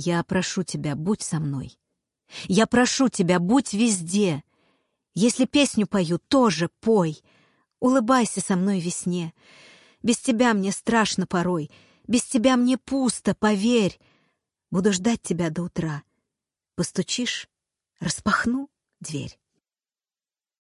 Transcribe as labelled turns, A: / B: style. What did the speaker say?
A: Я прошу тебя, будь со мной. Я прошу тебя, будь везде. Если песню пою, тоже пой. Улыбайся со мной весне. Без тебя мне страшно порой. Без тебя мне пусто, поверь. Буду ждать тебя до утра. Постучишь — распахну дверь.